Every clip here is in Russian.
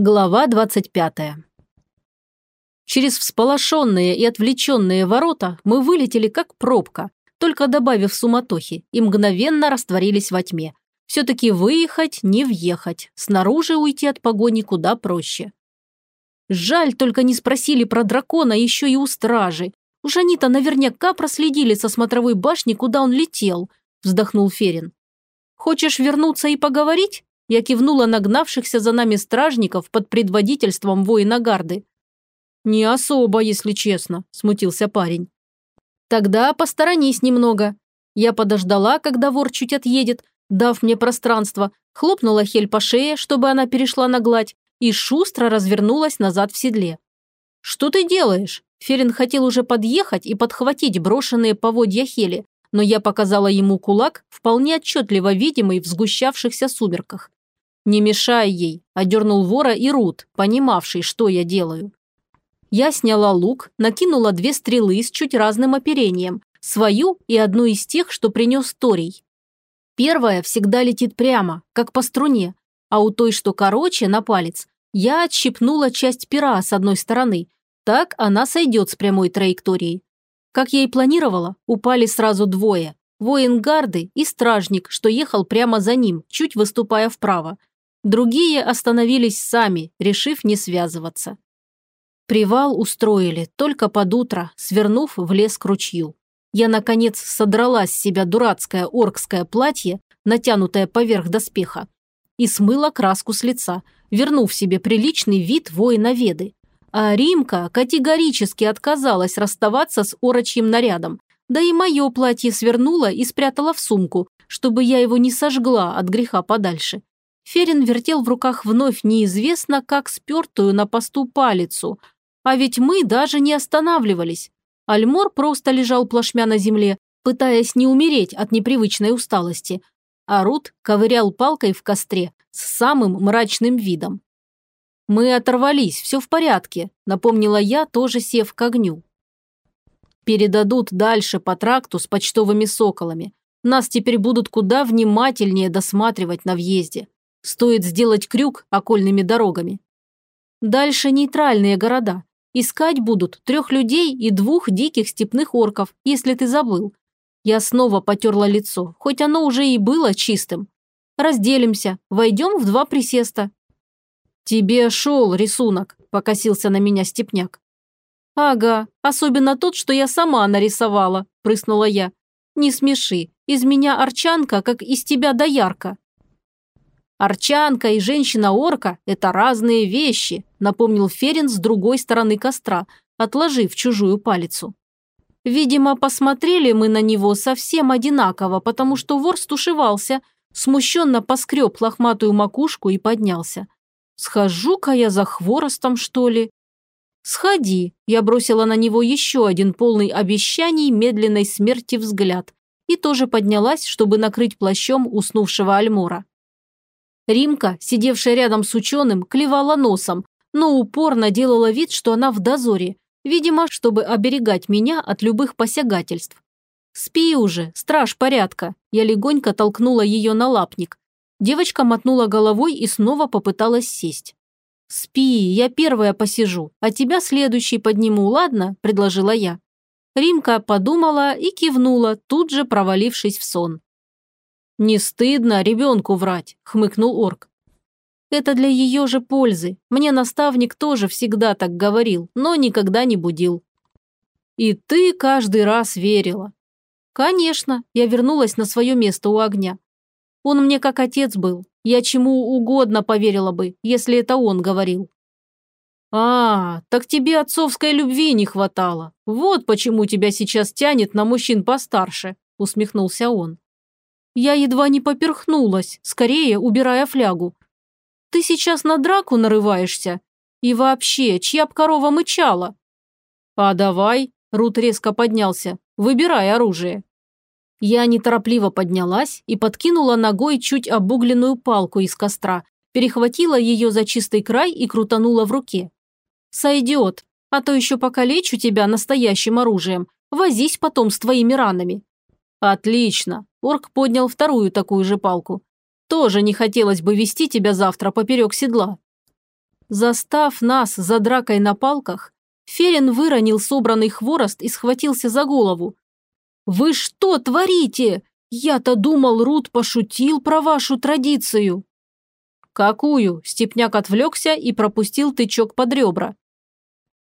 Глава 25. Через всполошенные и отвлеченные ворота мы вылетели как пробка, только добавив суматохи, и мгновенно растворились во тьме. Все-таки выехать, не въехать, снаружи уйти от погони куда проще. Жаль, только не спросили про дракона еще и у стражи. Уж они-то наверняка проследили со смотровой башни, куда он летел, вздохнул Ферин. Хочешь вернуться и поговорить? Я кивнула на гнавшихся за нами стражников под предводительством воина гарды. «Не особо, если честно», – смутился парень. «Тогда посторонись немного». Я подождала, когда вор чуть отъедет, дав мне пространство, хлопнула Хель по шее, чтобы она перешла на гладь, и шустро развернулась назад в седле. «Что ты делаешь?» Ферин хотел уже подъехать и подхватить брошенные поводья Хели, но я показала ему кулак, вполне отчетливо видимый в сгущавшихся сумерках. «Не мешай ей», – одернул вора и Рут, понимавший, что я делаю. Я сняла лук, накинула две стрелы с чуть разным оперением, свою и одну из тех, что принес Торий. Первая всегда летит прямо, как по струне, а у той, что короче, на палец, я отщипнула часть пера с одной стороны. Так она сойдет с прямой траекторией. Как я и планировала, упали сразу двое. Воин гарды и стражник, что ехал прямо за ним, чуть выступая вправо. Другие остановились сами, решив не связываться. Привал устроили только под утро, свернув в лес к ручью. Я, наконец, содрала с себя дурацкое оркское платье, натянутое поверх доспеха, и смыла краску с лица, вернув себе приличный вид воина-веды. А Римка категорически отказалась расставаться с орочьим нарядом, да и мое платье свернула и спрятала в сумку, чтобы я его не сожгла от греха подальше. Ферин вертел в руках вновь неизвестно как спертую на посту палицу. А ведь мы даже не останавливались. Альмор просто лежал плашмя на земле, пытаясь не умереть от непривычной усталости. А Рут ковырял палкой в костре с самым мрачным видом. «Мы оторвались, все в порядке», – напомнила я, тоже сев к огню. «Передадут дальше по тракту с почтовыми соколами. Нас теперь будут куда внимательнее досматривать на въезде. Стоит сделать крюк окольными дорогами. Дальше нейтральные города. Искать будут трех людей и двух диких степных орков, если ты забыл. Я снова потерла лицо, хоть оно уже и было чистым. Разделимся, войдем в два присеста. Тебе шел рисунок, покосился на меня степняк. Ага, особенно тот, что я сама нарисовала, прыснула я. Не смеши, из меня арчанка, как из тебя доярка. Арчанка и женщина-орка – это разные вещи, напомнил Ферин с другой стороны костра, отложив чужую палицу. Видимо, посмотрели мы на него совсем одинаково, потому что вор стушевался, смущенно поскреб лохматую макушку и поднялся. «Схожу-ка я за хворостом, что ли?» «Сходи», – я бросила на него еще один полный обещаний медленной смерти взгляд и тоже поднялась, чтобы накрыть плащом уснувшего Альмора. Римка, сидевшая рядом с ученым, клевала носом, но упорно делала вид, что она в дозоре, видимо, чтобы оберегать меня от любых посягательств. «Спи уже, страж порядка!» Я легонько толкнула ее на лапник. Девочка мотнула головой и снова попыталась сесть. «Спи, я первая посижу, а тебя следующий подниму, ладно?» – предложила я. Римка подумала и кивнула, тут же провалившись в сон. «Не стыдно ребенку врать», – хмыкнул орк. «Это для ее же пользы. Мне наставник тоже всегда так говорил, но никогда не будил». «И ты каждый раз верила». «Конечно, я вернулась на свое место у огня. Он мне как отец был. Я чему угодно поверила бы, если это он говорил». «А, так тебе отцовской любви не хватало. Вот почему тебя сейчас тянет на мужчин постарше», – усмехнулся он. Я едва не поперхнулась, скорее убирая флягу. «Ты сейчас на драку нарываешься? И вообще, чья б корова мычала?» «А давай», – Рут резко поднялся, – «выбирай оружие». Я неторопливо поднялась и подкинула ногой чуть обугленную палку из костра, перехватила ее за чистый край и крутанула в руке. «Сойдет, а то еще покалечу тебя настоящим оружием. Возись потом с твоими ранами». «Отлично!» Орк поднял вторую такую же палку. «Тоже не хотелось бы вести тебя завтра поперек седла». Застав нас за дракой на палках, Ферин выронил собранный хворост и схватился за голову. «Вы что творите? Я-то думал, Рут пошутил про вашу традицию». «Какую?» – Степняк отвлекся и пропустил тычок под ребра.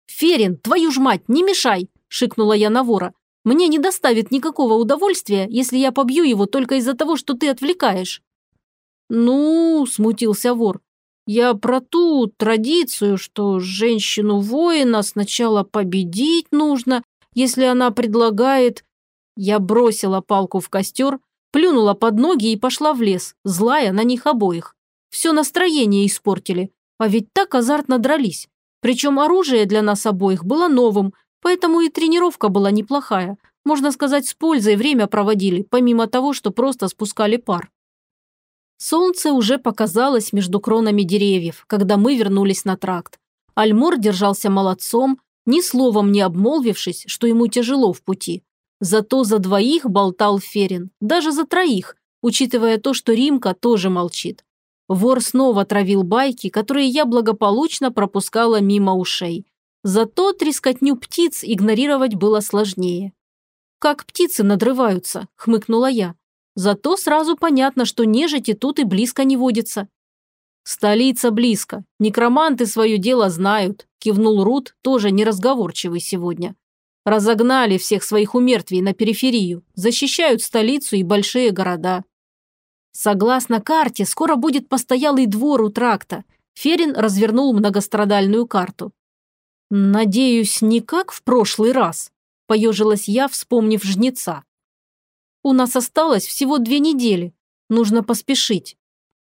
«Ферин, твою ж мать, не мешай!» – шикнула я на вора. «Мне не доставит никакого удовольствия, если я побью его только из-за того, что ты отвлекаешь». «Ну», – смутился вор, – «я про ту традицию, что женщину-воина сначала победить нужно, если она предлагает...» Я бросила палку в костер, плюнула под ноги и пошла в лес, злая на них обоих. Все настроение испортили, а ведь так азартно дрались. Причем оружие для нас обоих было новым, поэтому и тренировка была неплохая. Можно сказать, с пользой время проводили, помимо того, что просто спускали пар. Солнце уже показалось между кронами деревьев, когда мы вернулись на тракт. Альмор держался молодцом, ни словом не обмолвившись, что ему тяжело в пути. Зато за двоих болтал Ферин, даже за троих, учитывая то, что Римка тоже молчит. Вор снова травил байки, которые я благополучно пропускала мимо ушей. Зато трескотню птиц игнорировать было сложнее. «Как птицы надрываются», – хмыкнула я. «Зато сразу понятно, что нежити тут и близко не водится». «Столица близко. Некроманты свое дело знают», – кивнул Рут, тоже неразговорчивый сегодня. Разогнали всех своих умертвий на периферию, защищают столицу и большие города. Согласно карте, скоро будет постоялый двор у тракта. Ферин развернул многострадальную карту. «Надеюсь, не как в прошлый раз», – поежилась я, вспомнив жнеца. «У нас осталось всего две недели. Нужно поспешить.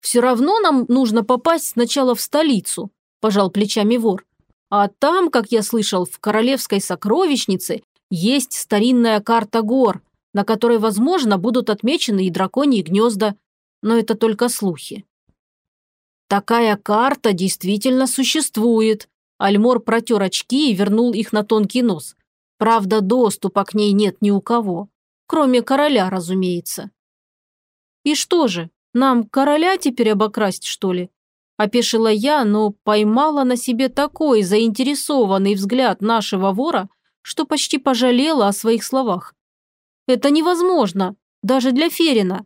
Все равно нам нужно попасть сначала в столицу», – пожал плечами вор. А там, как я слышал, в королевской сокровищнице есть старинная карта гор, на которой, возможно, будут отмечены и драконьи гнезда, но это только слухи. Такая карта действительно существует. Альмор протер очки и вернул их на тонкий нос. Правда, доступа к ней нет ни у кого. Кроме короля, разумеется. И что же, нам короля теперь обокрасть, что ли? Опешила я, но поймала на себе такой заинтересованный взгляд нашего вора, что почти пожалела о своих словах. Это невозможно, даже для Ферина.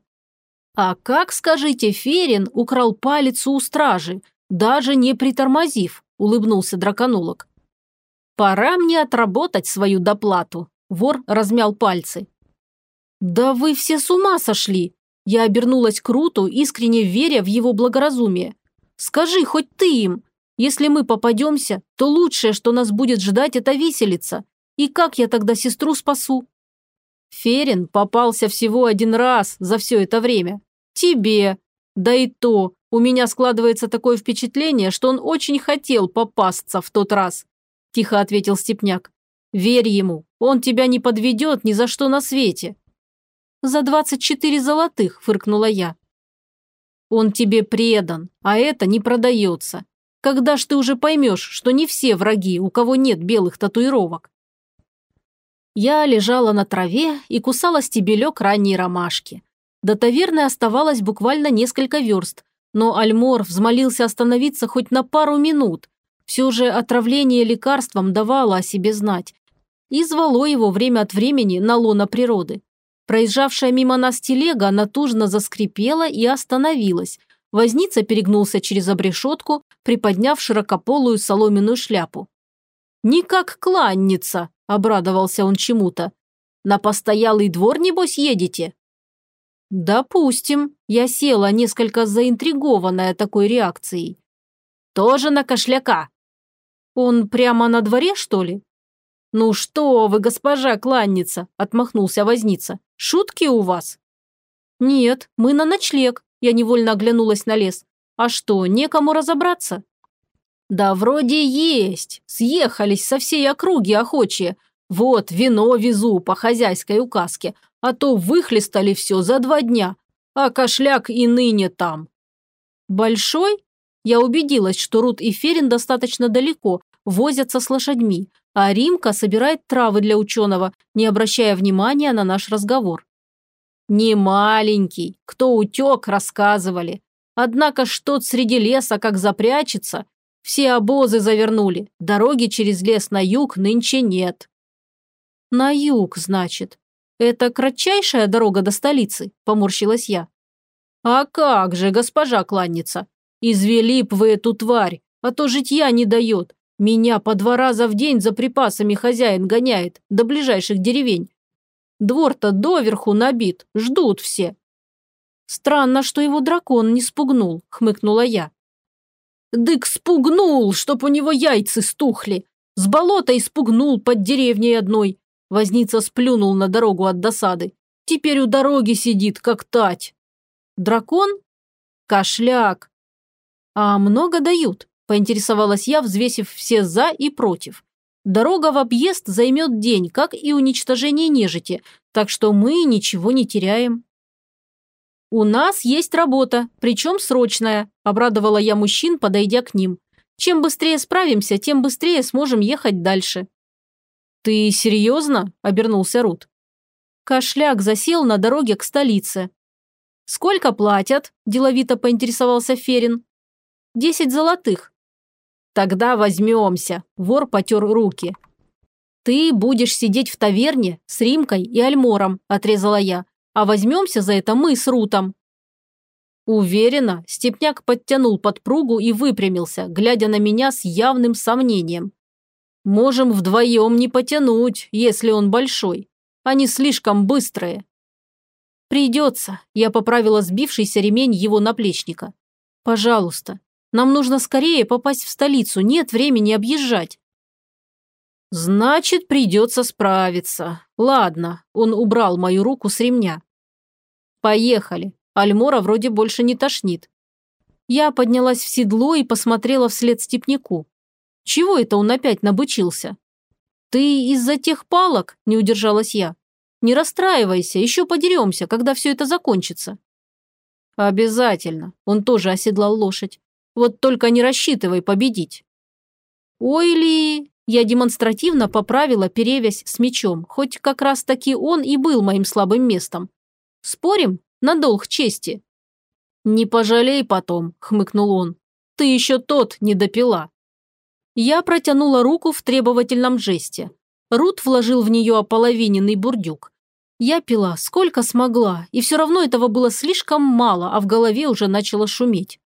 А как, скажите, Ферин украл палец у стражи, даже не притормозив, улыбнулся драконолог. Пора мне отработать свою доплату. Вор размял пальцы. Да вы все с ума сошли. Я обернулась к Руту, искренне веря в его благоразумие. Скажи хоть ты им, если мы попадемся, то лучшее, что нас будет ждать, это виселица. И как я тогда сестру спасу?» Ферин попался всего один раз за все это время. Тебе. Да и то, у меня складывается такое впечатление, что он очень хотел попасться в тот раз. Тихо ответил Степняк. Верь ему, он тебя не подведет ни за что на свете. За двадцать четыре золотых, фыркнула я. Он тебе предан, а это не продается. Когда ж ты уже поймешь, что не все враги, у кого нет белых татуировок? Я лежала на траве и кусала стебелек ранней ромашки. До таверны оставалось буквально несколько верст, но Альмор взмолился остановиться хоть на пару минут. Все же отравление лекарством давало о себе знать и звало его время от времени на лоно природы. Проезжавшая мимо нас телега натужно заскрипела и остановилась. Возница перегнулся через обрешетку, приподняв широкополую соломенную шляпу. «Не как кланница!» – обрадовался он чему-то. «На постоялый двор, небось, едете?» «Допустим», – я села, несколько заинтригованная такой реакцией. «Тоже на кошляка?» «Он прямо на дворе, что ли?» «Ну что вы, госпожа кланница!» – отмахнулся возница. «Шутки у вас?» «Нет, мы на ночлег», – я невольно оглянулась на лес. «А что, некому разобраться?» «Да вроде есть. Съехались со всей округи охочие. Вот, вино везу по хозяйской указке, а то выхлестали все за два дня, а кошляк и ныне там». «Большой?» Я убедилась, что Рут и Ферин достаточно далеко, возятся с лошадьми, а Римка собирает травы для ученого, не обращая внимания на наш разговор. «Не маленький, кто утек, рассказывали. Однако что-то среди леса как запрячется, Все обозы завернули. Дороги через лес на юг нынче нет». «На юг, значит. Это кратчайшая дорога до столицы?» – поморщилась я. «А как же, госпожа кланница! Извели б вы эту тварь, а то житья не дает. Меня по два раза в день за припасами хозяин гоняет до ближайших деревень. Двор-то доверху набит, ждут все. Странно, что его дракон не спугнул, хмыкнула я. Дык спугнул, чтоб у него яйца стухли. С болота испугнул под деревней одной. Возница сплюнул на дорогу от досады. Теперь у дороги сидит, как тать. Дракон? Кошляк. А много дают? Поинтересовалась я, взвесив все «за» и «против». Дорога в объезд займет день, как и уничтожение нежити, так что мы ничего не теряем. «У нас есть работа, причем срочная», – обрадовала я мужчин, подойдя к ним. «Чем быстрее справимся, тем быстрее сможем ехать дальше». «Ты серьезно?» – обернулся Рут. Кошляк засел на дороге к столице. «Сколько платят?» – деловито поинтересовался Ферин. «Десять золотых». «Тогда возьмемся», – вор потер руки. «Ты будешь сидеть в таверне с Римкой и Альмором», – отрезала я а возьмемся за это мы с Рутом». Уверенно, Степняк подтянул подпругу и выпрямился, глядя на меня с явным сомнением. «Можем вдвоем не потянуть, если он большой. Они слишком быстрые». «Придется», – я поправила сбившийся ремень его наплечника. «Пожалуйста, нам нужно скорее попасть в столицу, нет времени объезжать». «Значит, придется справиться. Ладно», – он убрал мою руку с ремня. Поехали. Альмора вроде больше не тошнит. Я поднялась в седло и посмотрела вслед степняку. Чего это он опять набычился? Ты из-за тех палок? Не удержалась я. Не расстраивайся, еще подеремся, когда все это закончится. Обязательно. Он тоже оседлал лошадь. Вот только не рассчитывай победить. Ой ли... Я демонстративно поправила перевязь с мечом, хоть как раз таки он и был моим слабым местом. Спорим? На долг чести». «Не пожалей потом», – хмыкнул он. «Ты еще тот не допила». Я протянула руку в требовательном жесте. Рут вложил в нее ополовиненный бурдюк. Я пила сколько смогла, и все равно этого было слишком мало, а в голове уже начало шуметь.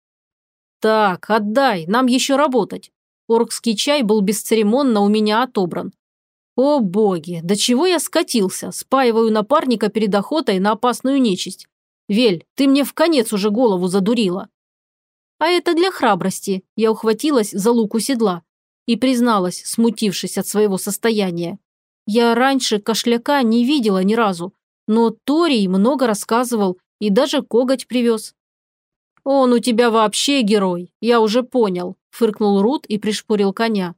«Так, отдай, нам еще работать». Оркский чай был бесцеремонно у меня отобран. О боги, до чего я скатился, спаиваю напарника перед охотой на опасную нечисть. Вель, ты мне в конец уже голову задурила. А это для храбрости. Я ухватилась за луку седла и призналась, смутившись от своего состояния. Я раньше кошляка не видела ни разу, но Торий много рассказывал и даже коготь привез. «Он у тебя вообще герой, я уже понял», – фыркнул Рут и пришпорил коня.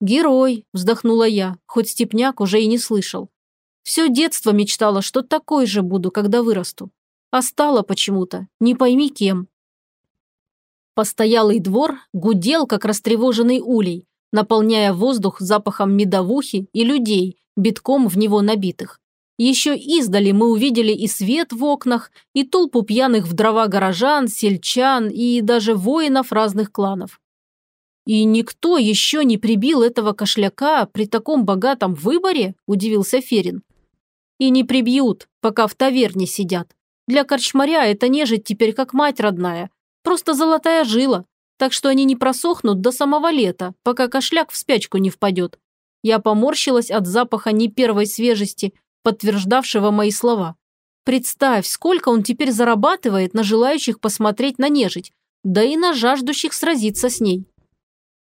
«Герой», – вздохнула я, хоть степняк уже и не слышал. Все детство мечтала, что такой же буду, когда вырасту. А стала почему-то, не пойми кем. Постоялый двор гудел, как растревоженный улей, наполняя воздух запахом медовухи и людей, битком в него набитых. Еще издали мы увидели и свет в окнах, и толпу пьяных в дрова горожан, сельчан и даже воинов разных кланов. «И никто еще не прибил этого кошляка при таком богатом выборе?» – удивился Ферин. «И не прибьют, пока в таверне сидят. Для корчмаря это нежить теперь как мать родная. Просто золотая жила. Так что они не просохнут до самого лета, пока кошляк в спячку не впадет. Я поморщилась от запаха не первой свежести, подтверждавшего мои слова. Представь, сколько он теперь зарабатывает на желающих посмотреть на нежить, да и на жаждущих сразиться с ней.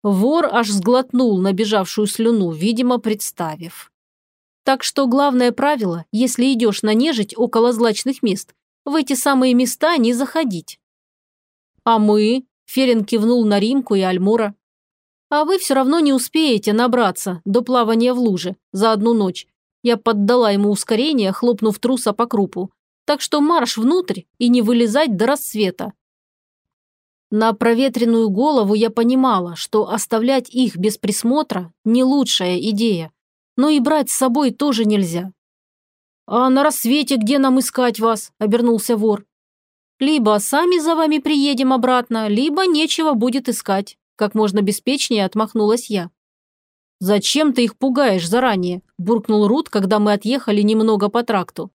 Вор аж сглотнул набежавшую слюну, видимо, представив. Так что главное правило, если идешь на нежить около злачных мест, в эти самые места не заходить. А мы? Ферин кивнул на Римку и Альмура. А вы все равно не успеете набраться до плавания в луже за одну ночь. Я поддала ему ускорение, хлопнув труса по крупу. Так что марш внутрь и не вылезать до рассвета. На проветренную голову я понимала, что оставлять их без присмотра – не лучшая идея. Но и брать с собой тоже нельзя. «А на рассвете где нам искать вас?» – обернулся вор. «Либо сами за вами приедем обратно, либо нечего будет искать. как можно беспечнее отмахнулась я. «Зачем ты их пугаешь заранее?» – буркнул Рут, когда мы отъехали немного по тракту.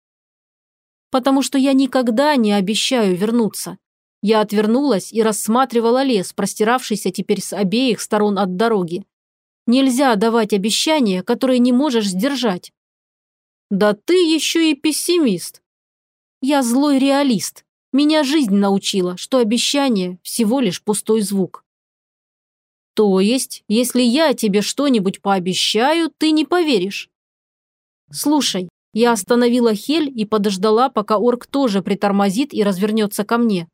«Потому что я никогда не обещаю вернуться». Я отвернулась и рассматривала лес, простиравшийся теперь с обеих сторон от дороги. Нельзя давать обещания, которые не можешь сдержать. Да ты еще и пессимист. Я злой реалист. Меня жизнь научила, что обещание – всего лишь пустой звук. То есть, если я тебе что-нибудь пообещаю, ты не поверишь? Слушай, я остановила Хель и подождала, пока орк тоже притормозит и развернется ко мне.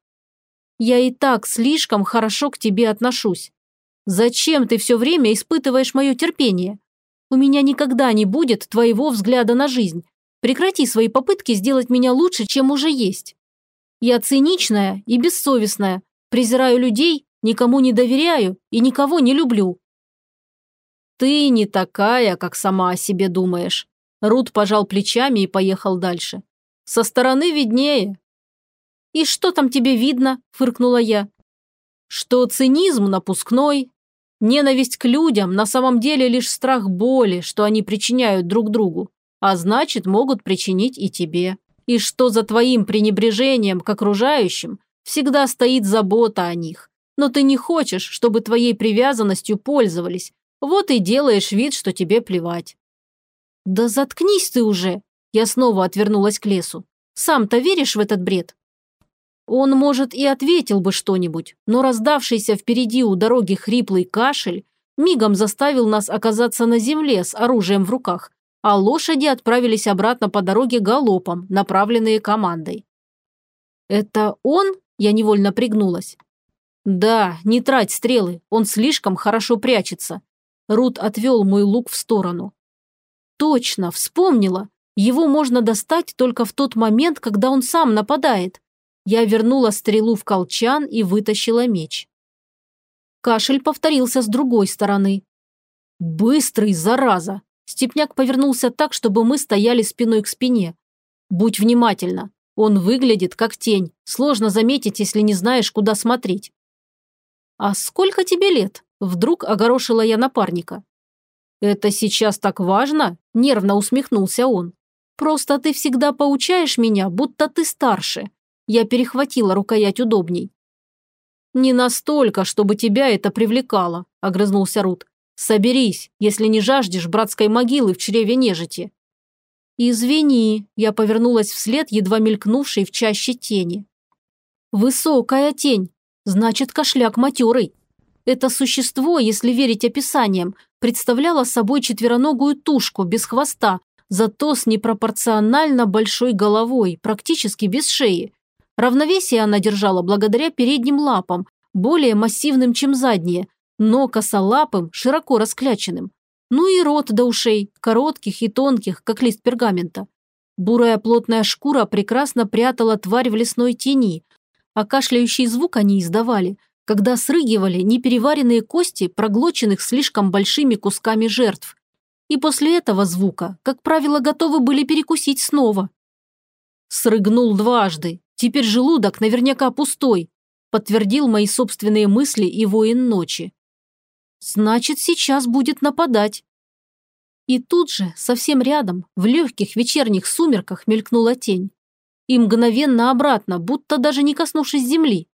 Я и так слишком хорошо к тебе отношусь. Зачем ты все время испытываешь мое терпение? У меня никогда не будет твоего взгляда на жизнь. Прекрати свои попытки сделать меня лучше, чем уже есть. Я циничная и бессовестная, презираю людей никому не доверяю и никого не люблю». «Ты не такая, как сама о себе думаешь». Рут пожал плечами и поехал дальше. «Со стороны виднее». «И что там тебе видно?» – фыркнула я. «Что цинизм напускной, ненависть к людям на самом деле лишь страх боли, что они причиняют друг другу, а значит, могут причинить и тебе. И что за твоим пренебрежением к окружающим всегда стоит забота о них, но ты не хочешь, чтобы твоей привязанностью пользовались. Вот и делаешь вид, что тебе плевать». «Да заткнись ты уже!» Я снова отвернулась к лесу. «Сам-то веришь в этот бред?» Он, может, и ответил бы что-нибудь, но раздавшийся впереди у дороги хриплый кашель мигом заставил нас оказаться на земле с оружием в руках, а лошади отправились обратно по дороге галопом, направленные командой. «Это он?» – я невольно пригнулась. «Да, не трать стрелы, он слишком хорошо прячется». Рут отвел мой лук в сторону. «Точно, вспомнила. Его можно достать только в тот момент, когда он сам нападает». Я вернула стрелу в колчан и вытащила меч. Кашель повторился с другой стороны. «Быстрый, зараза!» Степняк повернулся так, чтобы мы стояли спиной к спине. «Будь внимательна. Он выглядит как тень. Сложно заметить, если не знаешь, куда смотреть. «А сколько тебе лет?» – вдруг огорошила я напарника. «Это сейчас так важно?» – нервно усмехнулся он. «Просто ты всегда поучаешь меня, будто ты старше». Я перехватила рукоять удобней. «Не настолько, чтобы тебя это привлекало», – огрызнулся Рут. «Соберись, если не жаждешь братской могилы в чреве нежити». «Извини», – я повернулась вслед, едва мелькнувшей в чаще тени. «Высокая тень, Значит, кошляк матерый. Это существо, если верить описаниям, представляло собой четвероногую тушку без хвоста, зато с непропорционально большой головой, практически без шеи. Равновесие она держала благодаря передним лапам, более массивным, чем задние, но косолапым, широко раскляченным. Ну и рот до ушей, коротких и тонких, как лист пергамента. Бурая плотная шкура прекрасно прятала тварь в лесной тени, а кашляющий звук они издавали, когда срыгивали непереваренные кости, проглоченных слишком большими кусками жертв. И после этого звука, как правило, готовы были перекусить снова. Срыгнул дважды, теперь желудок наверняка пустой, подтвердил мои собственные мысли и воин ночи. Значит, сейчас будет нападать. И тут же, совсем рядом, в легких вечерних сумерках мелькнула тень и мгновенно обратно, будто даже не коснувшись земли.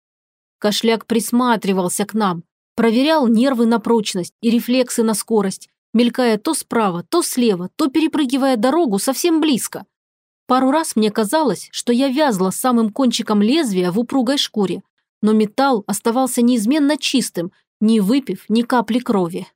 Кошляк присматривался к нам, проверял нервы на прочность и рефлексы на скорость, мелькая то справа, то слева, то перепрыгивая дорогу совсем близко. Пару раз мне казалось, что я вязла самым кончиком лезвия в упругой шкуре, но металл оставался неизменно чистым, не выпив ни капли крови.